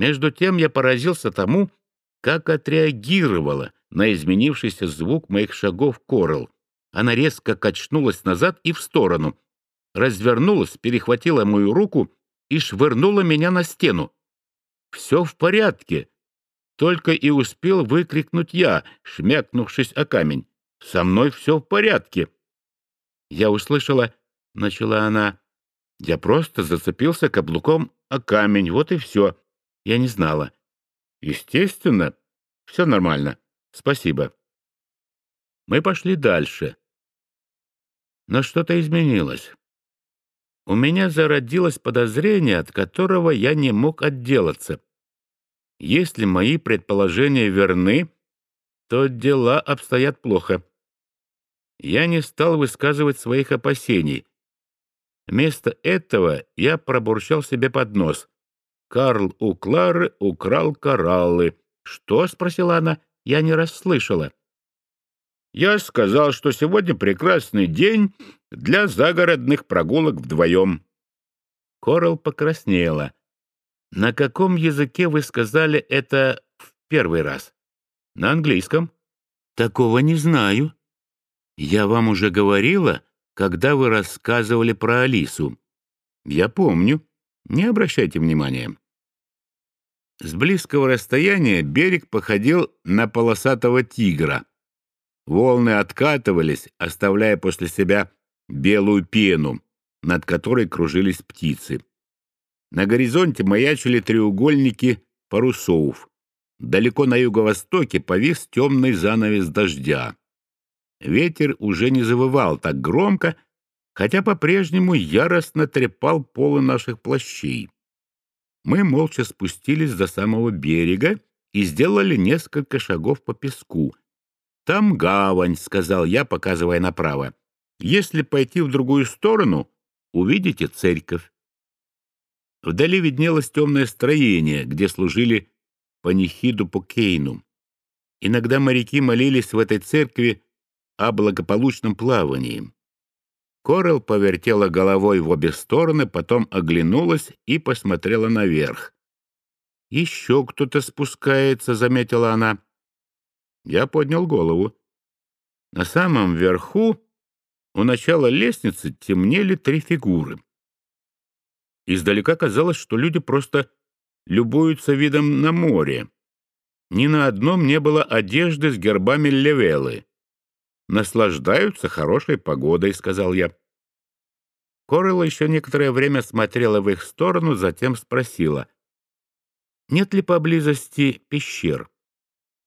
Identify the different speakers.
Speaker 1: Между тем я поразился тому, как отреагировала на изменившийся звук моих шагов Корел. Она резко качнулась назад и в сторону, развернулась, перехватила мою руку и швырнула меня на стену. «Все в порядке!» Только и успел выкрикнуть я, шмякнувшись о камень. «Со мной все в порядке!» Я услышала, — начала она, — я просто зацепился каблуком о камень, вот и все. Я не знала. Естественно, все нормально. Спасибо. Мы пошли дальше. Но что-то изменилось. У меня зародилось подозрение, от которого я не мог отделаться. Если мои предположения верны, то дела обстоят плохо. Я не стал высказывать своих опасений. Вместо этого я пробурчал себе под нос. Карл у Клары украл кораллы. «Что?» — спросила она. Я не расслышала. «Я сказал, что сегодня прекрасный день для загородных прогулок вдвоем». Корал покраснела. «На каком языке вы сказали это в первый раз?» «На английском». «Такого не знаю». «Я вам уже говорила, когда вы рассказывали про Алису». «Я помню. Не обращайте внимания». С близкого расстояния берег походил на полосатого тигра. Волны откатывались, оставляя после себя белую пену, над которой кружились птицы. На горизонте маячили треугольники парусов. Далеко на юго-востоке повис темный занавес дождя. Ветер уже не завывал так громко, хотя по-прежнему яростно трепал полы наших плащей. Мы молча спустились до самого берега и сделали несколько шагов по песку. «Там гавань», — сказал я, показывая направо. «Если пойти в другую сторону, увидите церковь». Вдали виднелось темное строение, где служили панихиду по Кейну. Иногда моряки молились в этой церкви о благополучном плавании. Корел повертела головой в обе стороны, потом оглянулась и посмотрела наверх. «Еще кто-то спускается», — заметила она. Я поднял голову. На самом верху, у начала лестницы, темнели три фигуры. Издалека казалось, что люди просто любуются видом на море. Ни на одном не было одежды с гербами Левелы наслаждаются хорошей погодой», — сказал я. Корелла еще некоторое время смотрела в их сторону, затем спросила, «Нет ли поблизости пещер?»